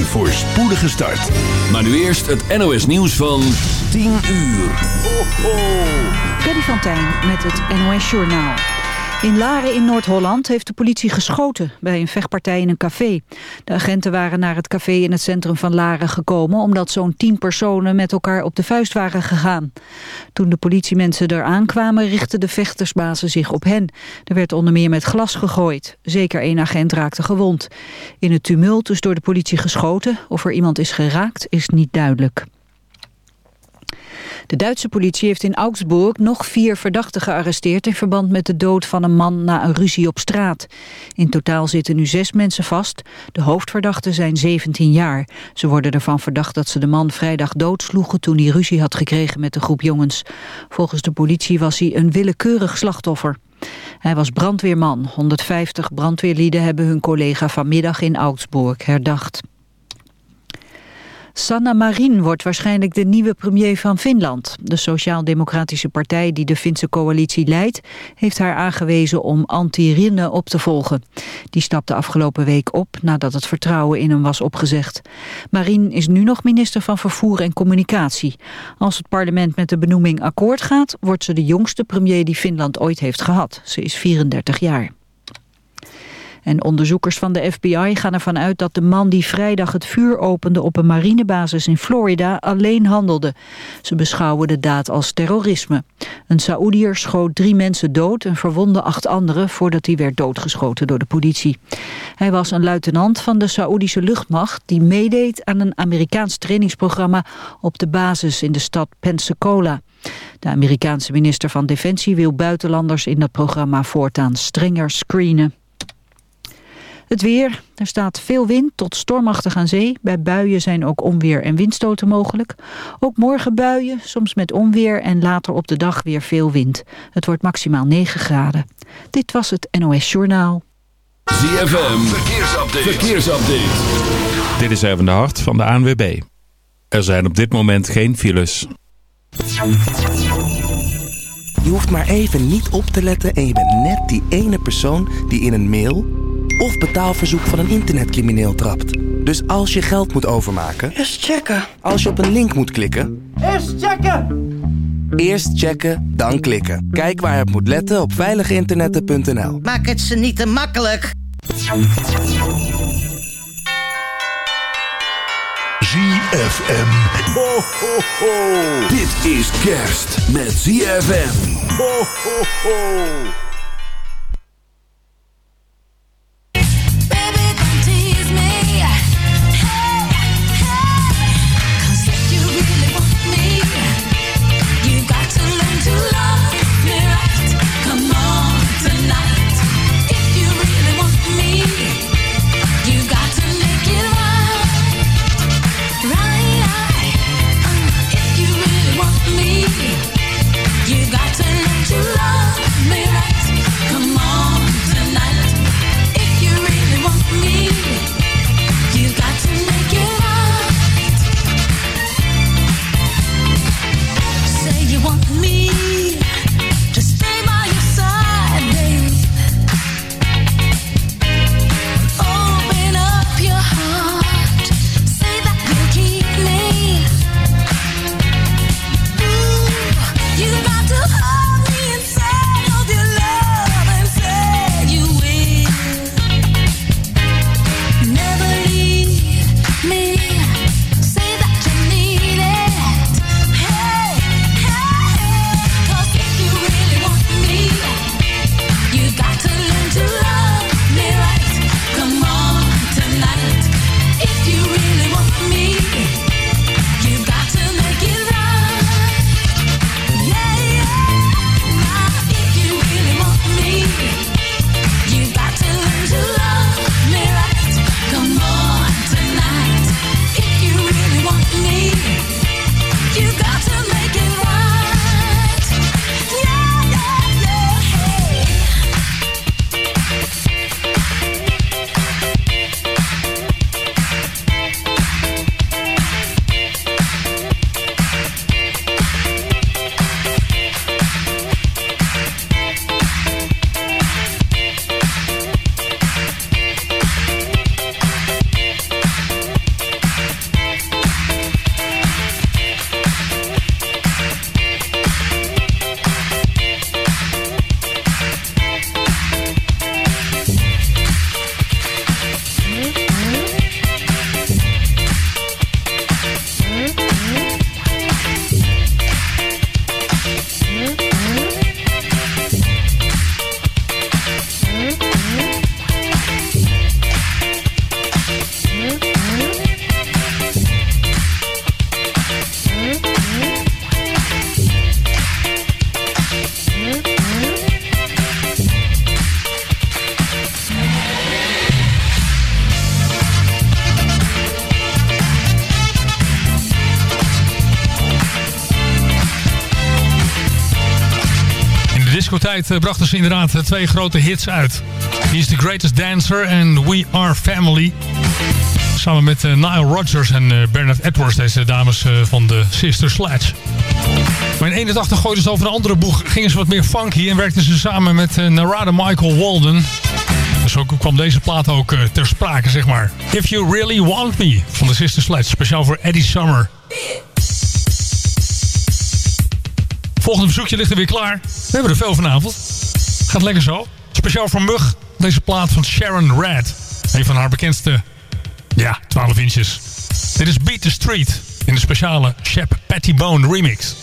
Een voorspoedige start. Maar nu eerst het NOS nieuws van 10 uur. Ho, ho. Freddy van Tijn met het NOS Journaal. In Laren in Noord-Holland heeft de politie geschoten bij een vechtpartij in een café. De agenten waren naar het café in het centrum van Laren gekomen... omdat zo'n tien personen met elkaar op de vuist waren gegaan. Toen de politiemensen er aankwamen richtten de vechtersbazen zich op hen. Er werd onder meer met glas gegooid. Zeker één agent raakte gewond. In het tumult is door de politie geschoten. Of er iemand is geraakt is niet duidelijk. De Duitse politie heeft in Augsburg nog vier verdachten gearresteerd... in verband met de dood van een man na een ruzie op straat. In totaal zitten nu zes mensen vast. De hoofdverdachten zijn 17 jaar. Ze worden ervan verdacht dat ze de man vrijdag doodsloegen... toen hij ruzie had gekregen met een groep jongens. Volgens de politie was hij een willekeurig slachtoffer. Hij was brandweerman. 150 brandweerlieden hebben hun collega vanmiddag in Augsburg herdacht. Sanna Marin wordt waarschijnlijk de nieuwe premier van Finland. De Sociaal-Democratische Partij die de Finse coalitie leidt... heeft haar aangewezen om Antti Rinne op te volgen. Die stapte afgelopen week op nadat het vertrouwen in hem was opgezegd. Marin is nu nog minister van Vervoer en Communicatie. Als het parlement met de benoeming akkoord gaat... wordt ze de jongste premier die Finland ooit heeft gehad. Ze is 34 jaar. En onderzoekers van de FBI gaan ervan uit dat de man die vrijdag het vuur opende op een marinebasis in Florida alleen handelde. Ze beschouwen de daad als terrorisme. Een Saoedier schoot drie mensen dood en verwonde acht anderen voordat hij werd doodgeschoten door de politie. Hij was een luitenant van de Saoedische luchtmacht die meedeed aan een Amerikaans trainingsprogramma op de basis in de stad Pensacola. De Amerikaanse minister van Defensie wil buitenlanders in dat programma voortaan strenger screenen. Het weer, er staat veel wind tot stormachtig aan zee. Bij buien zijn ook onweer en windstoten mogelijk. Ook morgen buien, soms met onweer en later op de dag weer veel wind. Het wordt maximaal 9 graden. Dit was het NOS Journaal. ZFM, verkeersupdate. verkeersupdate. Dit is even de hart van de ANWB. Er zijn op dit moment geen files. Je hoeft maar even niet op te letten en je bent net die ene persoon die in een mail of betaalverzoek van een internetcrimineel trapt. Dus als je geld moet overmaken... Eerst checken. Als je op een link moet klikken... Eerst checken! Eerst checken, dan klikken. Kijk waar het moet letten op veiliginternetten.nl. Maak het ze niet te makkelijk. ZFM. Ho, ho, ho. Dit is kerst met ZFM. Ho, ho, ho. Discotijd brachten ze inderdaad twee grote hits uit. He is the Greatest Dancer en We Are Family. Samen met Nile Rodgers en Bernard Edwards, deze dames van de Sister Sledge. Maar in 81 gooiden ze over een andere boeg, gingen ze wat meer funky en werkten ze samen met Narada Michael Walden. Dus ook kwam deze plaat ook ter sprake, zeg maar. If You Really Want Me van de Sister Sledge, speciaal voor Eddie Summer. Volgende bezoekje ligt er weer klaar. We hebben er veel vanavond. Gaat lekker zo. Speciaal voor Mug, deze plaat van Sharon Red. Een van haar bekendste, ja, 12 inches. Dit is Beat the Street in de speciale Shep Pettibone remix.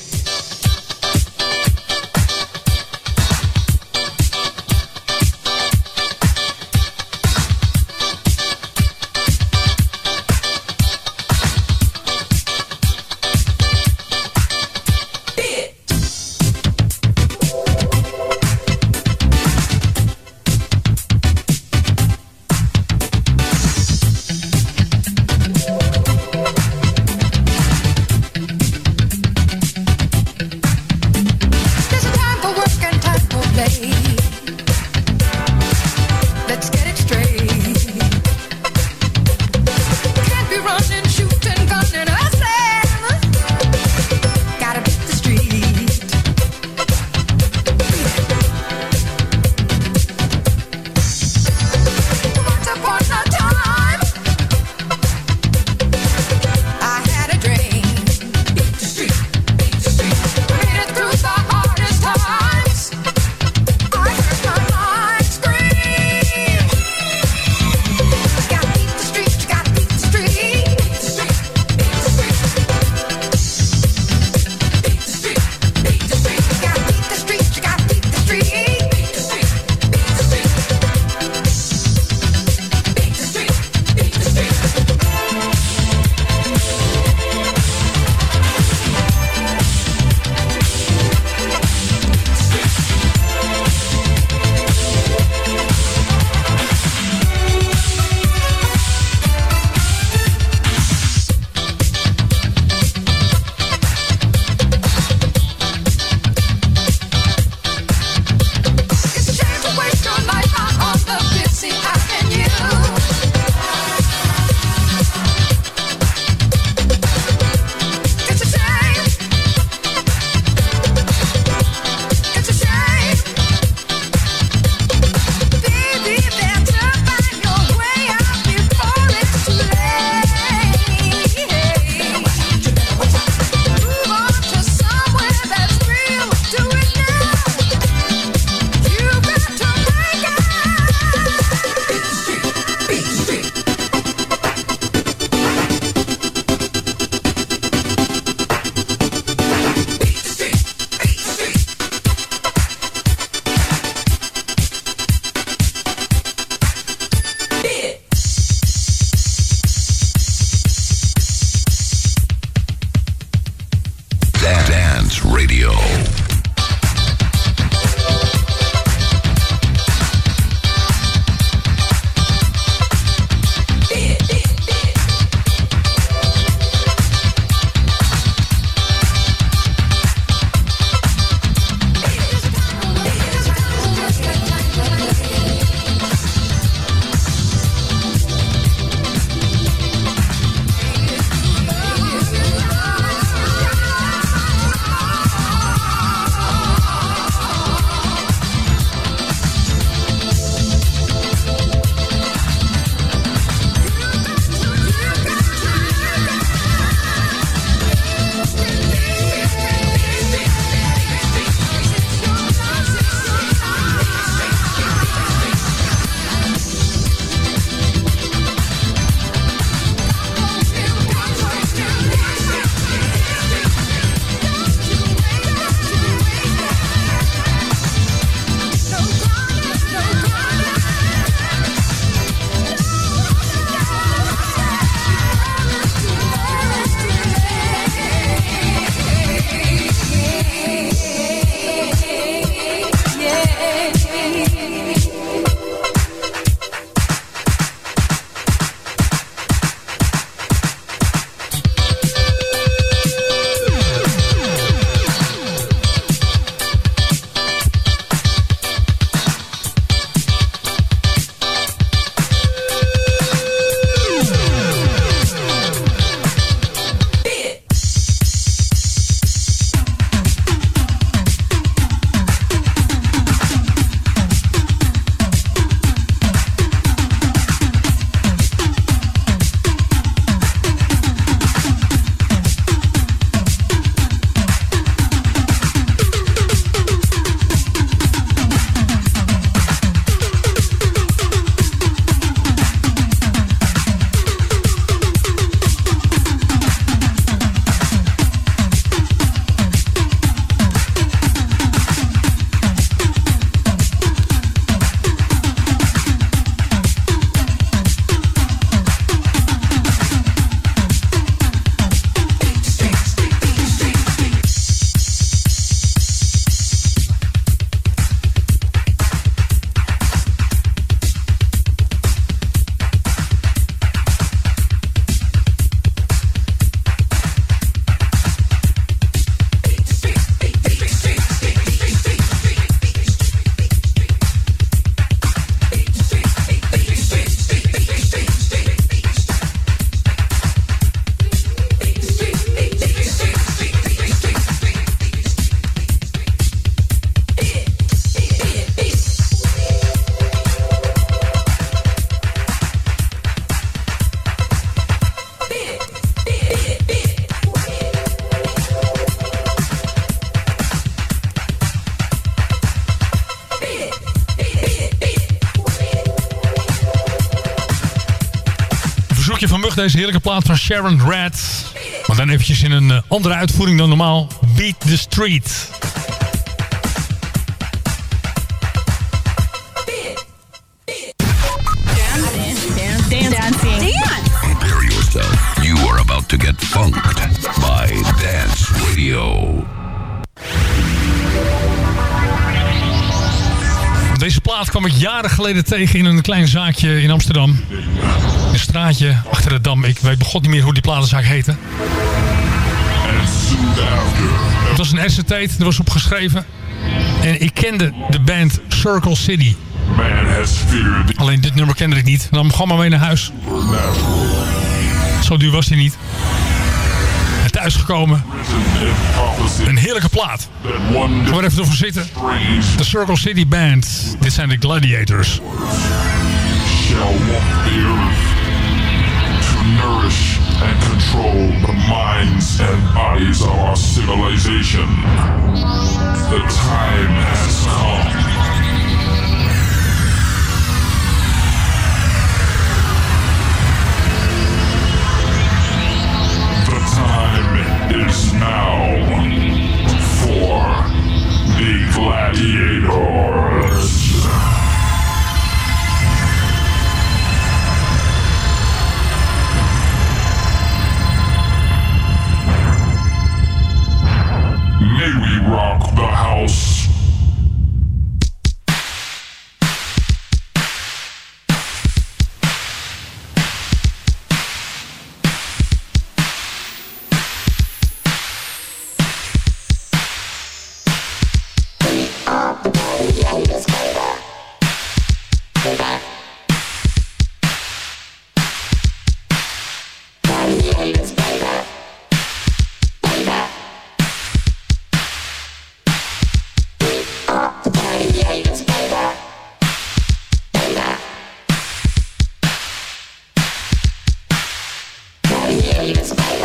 Deze heerlijke plaat van Sharon Red. Maar dan eventjes in een eh, andere uitvoering dan normaal. Beat the Street. Dancing. Prepare yourself. You are about to get funked by Dance Radio. Deze plaat kwam ik jaren geleden tegen in een klein zaakje in Amsterdam. Een straatje achter de Dam. Ik weet begot niet meer hoe die platenzaak heette. Het was een RCT, er was op geschreven. En ik kende de band Circle City. Alleen dit nummer kende ik niet. Dan gewoon maar mee naar huis. Zo duur was hij niet. En thuisgekomen. Een heerlijke plaat. We even ervoor zitten. De Circle City Band. Dit zijn de Gladiators. Nourish and control the minds and bodies of our civilization. The time has come. The time is now for the gladiators. We rock the house. Space.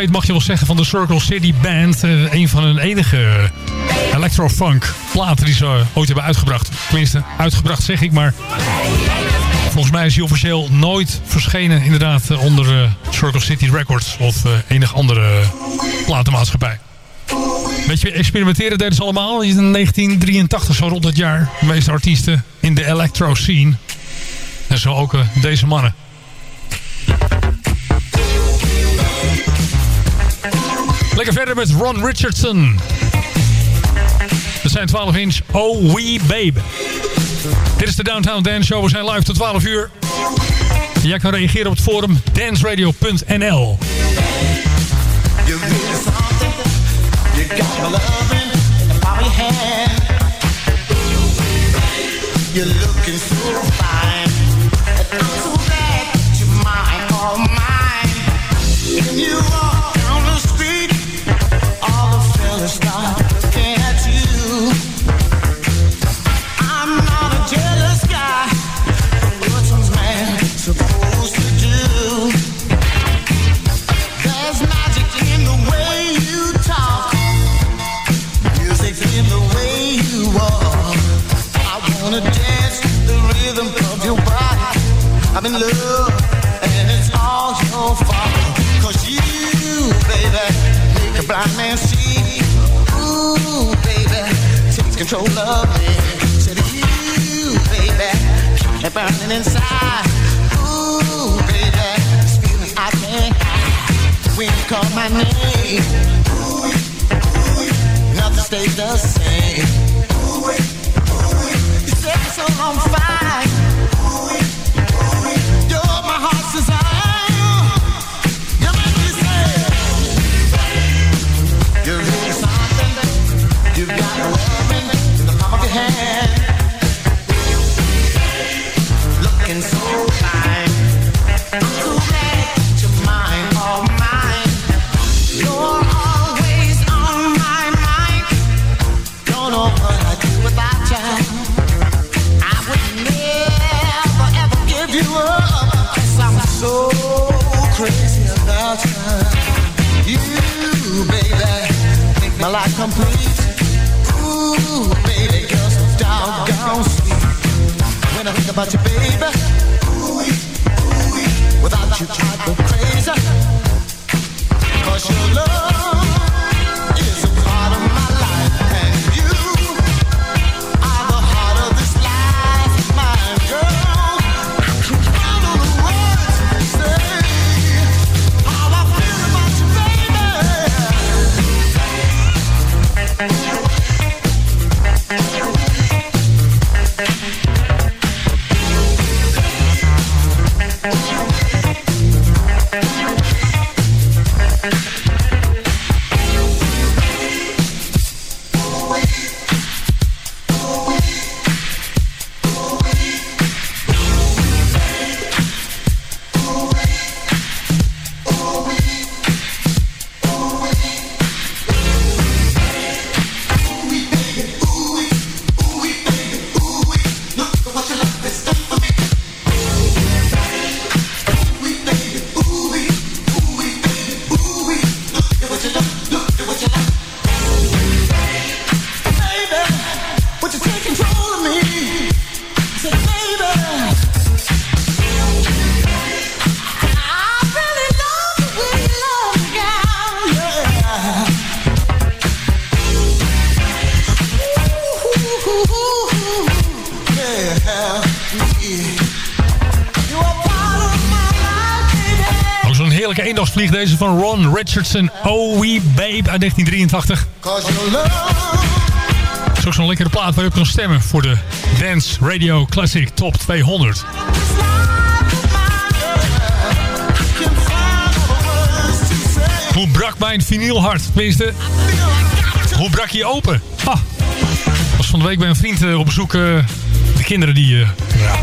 Tijd mag je wel zeggen van de Circle City Band. Uh, een van hun enige electro-funk platen die ze ooit hebben uitgebracht. Tenminste, uitgebracht zeg ik, maar... Volgens mij is hij officieel nooit verschenen inderdaad eh, onder uh, Circle City Records of enig andere platenmaatschappij. Beetje experimenteren deden ze allemaal. In 1983, zo rond het jaar. De meeste artiesten in de electro scene. En zo ook deze mannen. Lekker verder met Ron Richardson. Dat zijn 12 inch Oh Wee Babe. Dit is de Downtown Dance Show. We zijn live tot 12 uur. Jij kan reageren op het forum. And you are love, and it's all your fault. Cause you, baby, make a blind man see. Ooh, baby, take control of me. You, baby, keep me burning inside. Ooh, baby, this I can't hide. When you call my name, ooh, nothing stays the same. You set so on fire. about you, baby. Without you, I don't eendagsvlieg. Deze van Ron Richardson. Oh Wee Babe uit 1983. Dat is ook zo'n lekkere plaat waar je op kan stemmen voor de Dance Radio Classic Top 200. Hoe brak mijn vinylhart? Tenminste, hoe brak je open? Ah, was van de week bij een vriend eh, op bezoek. eh, de kinderen die... eh ja,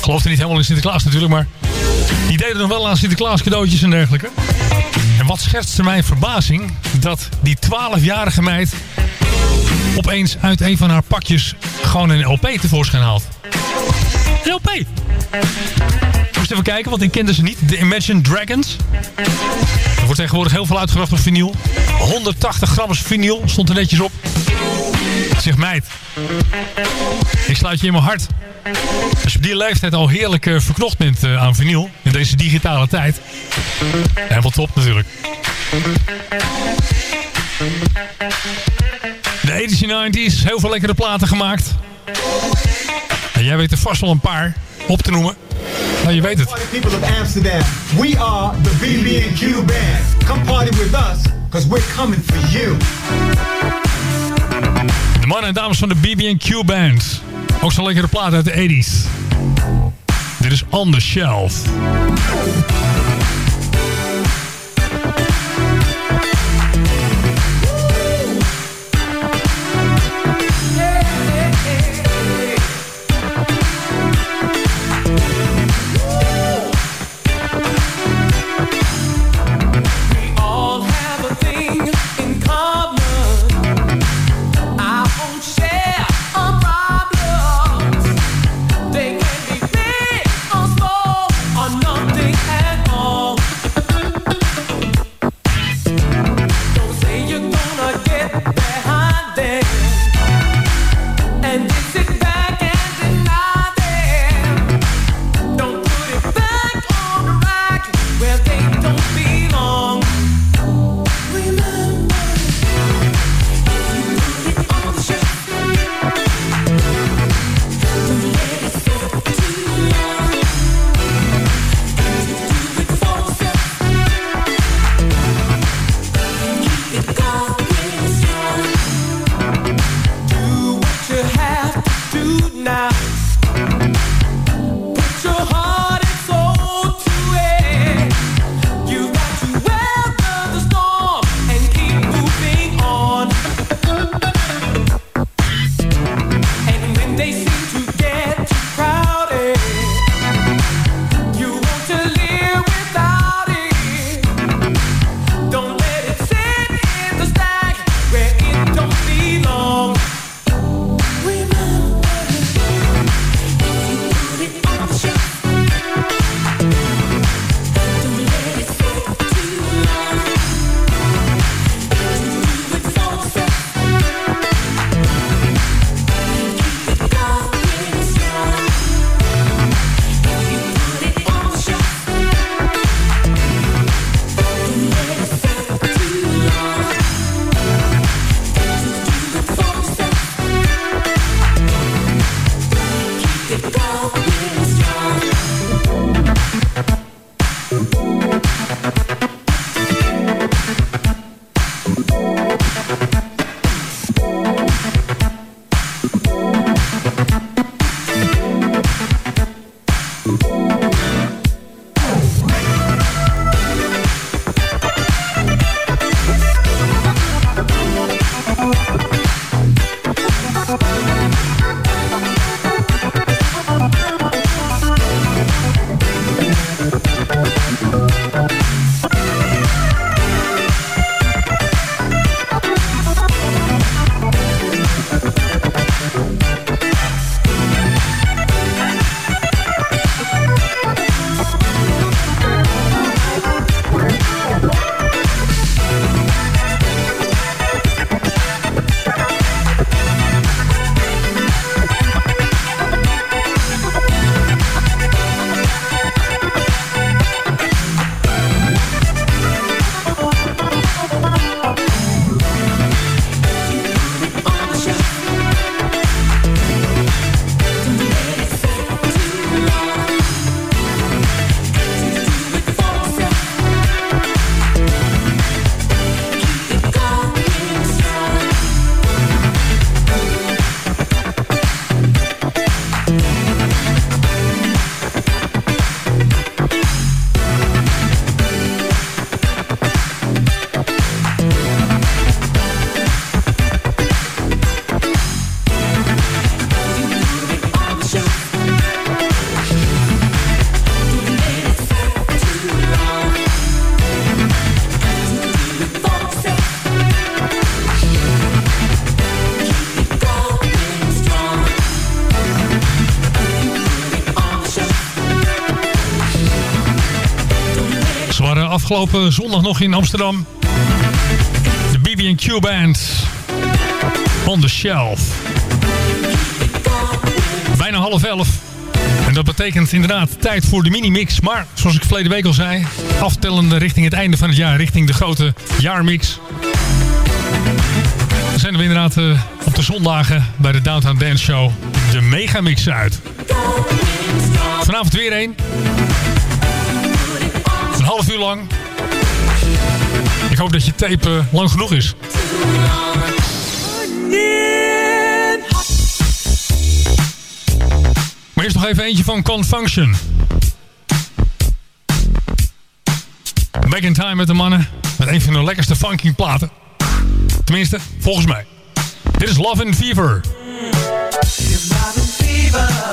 geloofden niet helemaal in Sinterklaas natuurlijk, maar... Die deden nog wel aan Sinterklaas cadeautjes en dergelijke. En wat schetste mijn verbazing... dat die 12-jarige meid... opeens uit een van haar pakjes... gewoon een LP tevoorschijn haalt. Een LP! Moest even kijken, want ik kende ze niet. The Imagine Dragons. Er wordt tegenwoordig heel veel uitgebracht op vinyl. 180 gram vinyl stond er netjes op. Zeg meid, ik sluit je in mijn hart. Als je op die leeftijd al heerlijk eh, verknocht bent eh, aan vinyl, in deze digitale tijd. Helemaal top natuurlijk. De 80s en 90s, heel veel lekkere platen gemaakt. En jij weet er vast wel een paar op te noemen. Nou, je weet het. People of Amsterdam, we are the BB&Q Band. Come party with us, cause we're coming for you. De mannen en dames van de BB&Q Band. Ook zo'n lekkere plaat uit de 80s. Dit is On The Shelf. Afgelopen zondag nog in Amsterdam. De BB&Q Band. On the Shelf. Bijna half elf. En dat betekent inderdaad tijd voor de mini-mix. Maar, zoals ik verleden week al zei... aftellende richting het einde van het jaar. Richting de grote jaarmix. Dan zijn we inderdaad uh, op de zondagen bij de Downtown Dance Show... de megamix uit. Vanavond weer één. Een half uur lang. Ik hoop dat je tape uh, lang genoeg is. Maar eerst nog even eentje van Confunction. Back in time met de mannen. Met een van de lekkerste funking platen. Tenminste, volgens mij. Dit is Love and Fever. Love and Fever.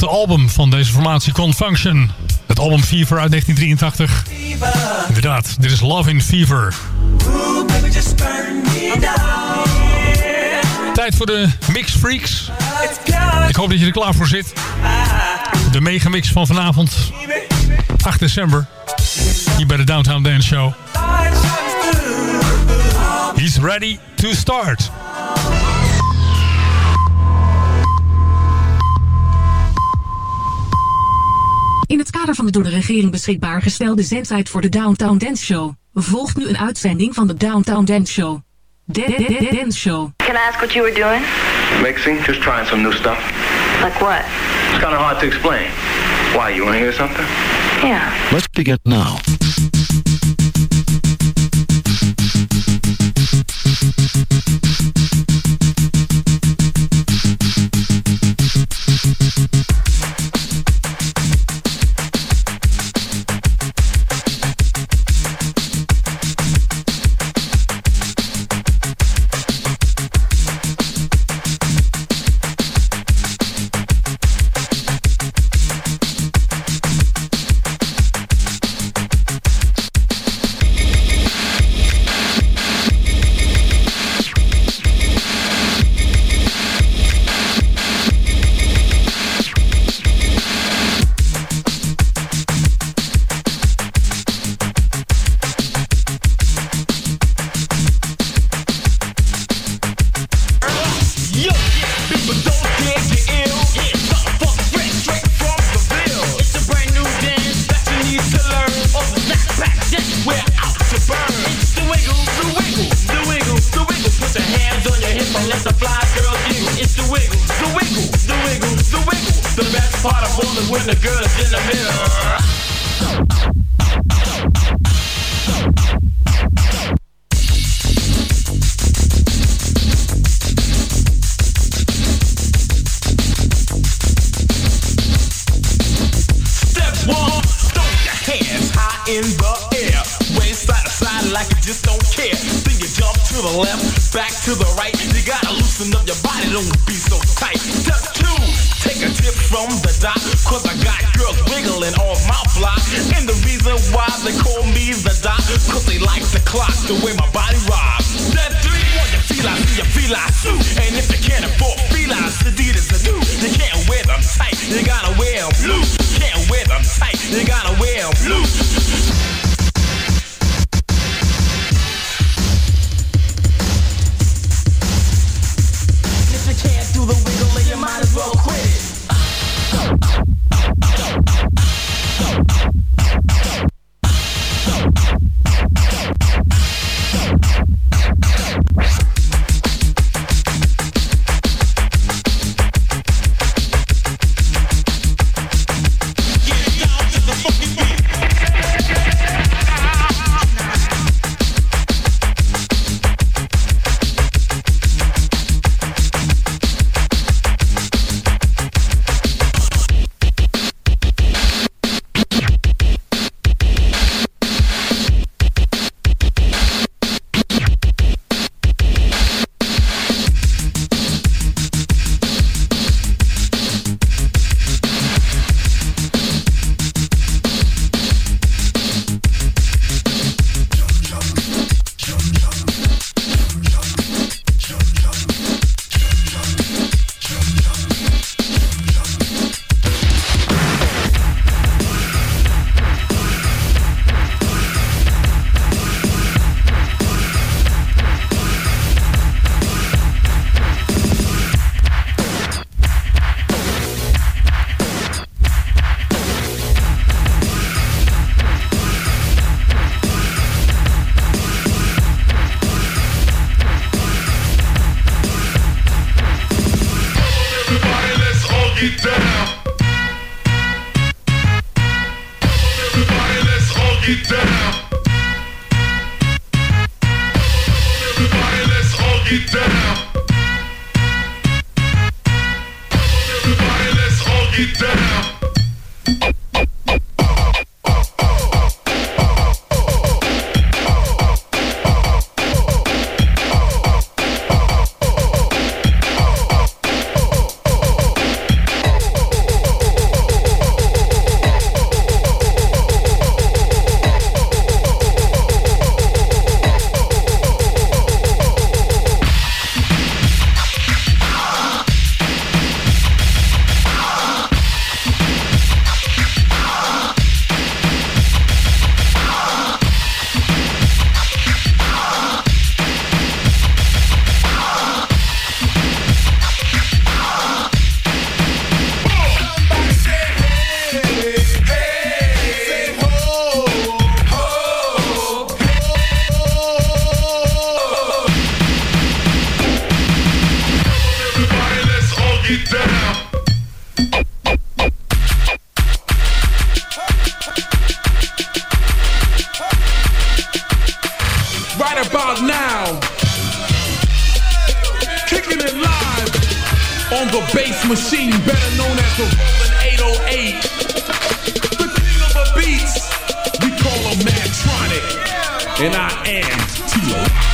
Elfde album van deze formatie Confunction. Het album Fever uit 1983. Inderdaad, dit is Love in Fever. Tijd voor de Mix Freaks. Ik hoop dat je er klaar voor zit. De megamix van vanavond, 8 december. Hier bij de Downtown Dance Show. He's ready to start. In het kader van de door de regering beschikbaar gestelde zendtijd voor de Downtown Dance Show, volgt nu een uitzending van de Downtown Dance Show. Dance Show. Can I ask what you were doing? Mixing, just trying some new stuff. Like what? It's kind of hard to explain. Why, you want to hear something? Yeah. Let's begin now. To the left, back to the right. You gotta loosen up your body, don't be so tight. Step two, take a tip from the doc. Cause I got girls wiggling on my block. And the reason why they call me the doc, cause they like the clock, the way my body rocks. Step three, want your feline, see your feline suit. And if you can't afford felines, Adidas are new. You can't wear them tight, you gotta wear them loose. Can't wear them tight, you gotta wear them. bass machine, better known as the Roland 808. The king of the beats, we call him Mantronic, and I am Tilo.